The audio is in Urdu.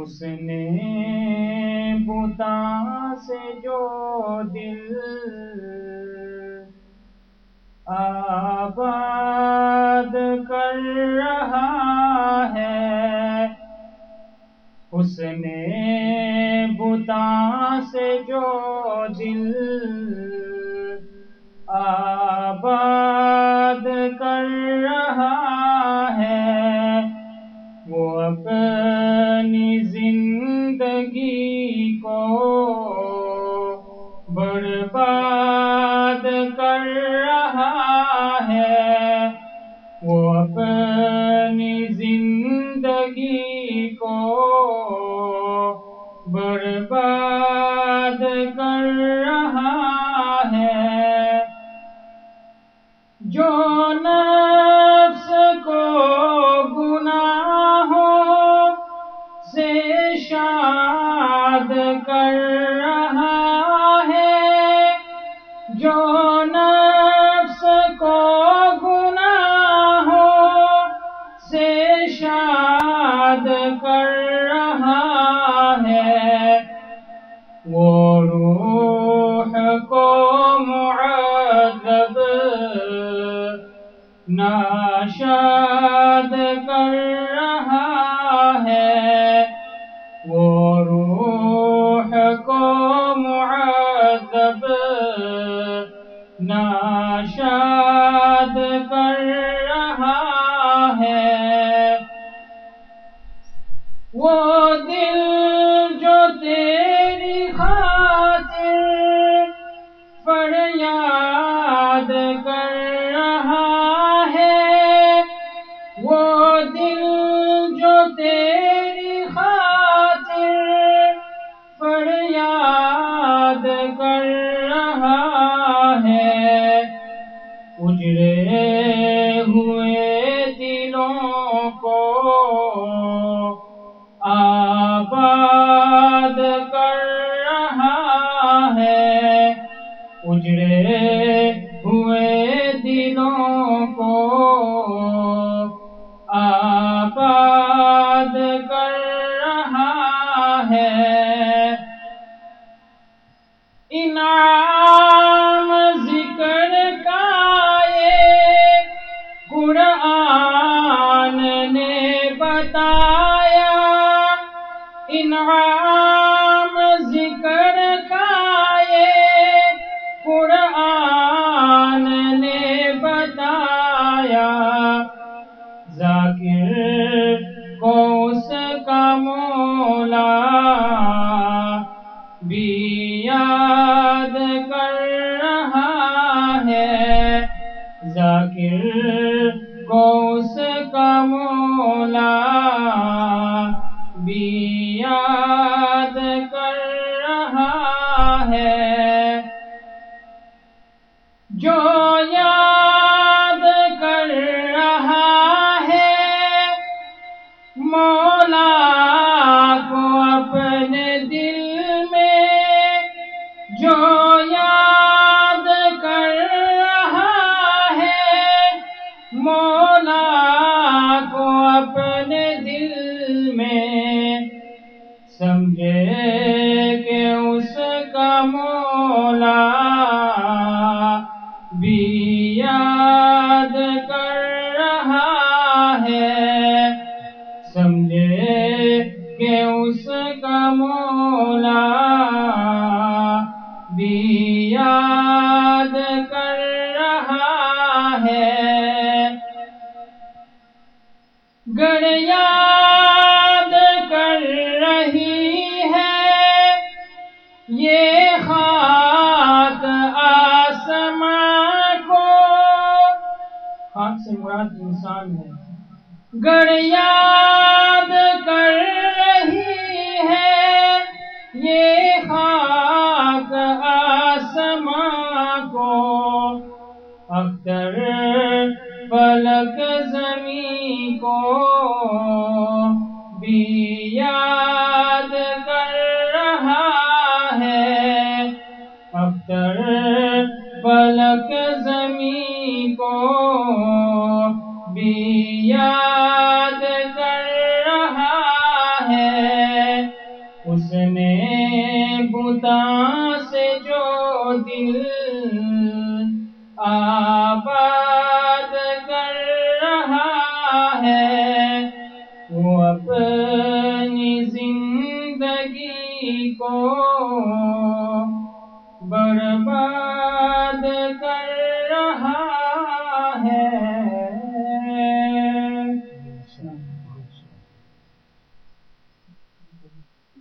اس نے بتا سے جو دل آباد کر رہا ہے، اس نے بتا سے جو دل آباد وہ زندگی کو برباد کر رہا ہے۔ وہ اپنی زندگی کو برباد کر رہا ہے۔ جو شاد کر رہا ہے، جو نفس کو گناہوں سے شاد کر رہا ہے۔ وہ روح کو معذب، ناشاد ناشاد کر رہا ہے۔ وہ دل جو تیری خاطر فریاد کر رہا ہے، وہ دل جو تیری خاطر فریاد دلوں کو آباد کر رہا ہے۔ انعام ذکر کا یہ قرآن نے بتایا۔ انعام 嗯 سمجھے کہ اس کا مولا بھی یاد کر رہا ہے۔ گر یاد کر رہی ہے۔ یہ خاک آسمان کو خاک سے مراد انسان ہے۔ گر یاد کر رہی ہے۔ یہ خاک آسمان کو اختر فلک زمین کو بھی یاد کر رہا ہے۔ اختر اس نے بتا سے جو دل آ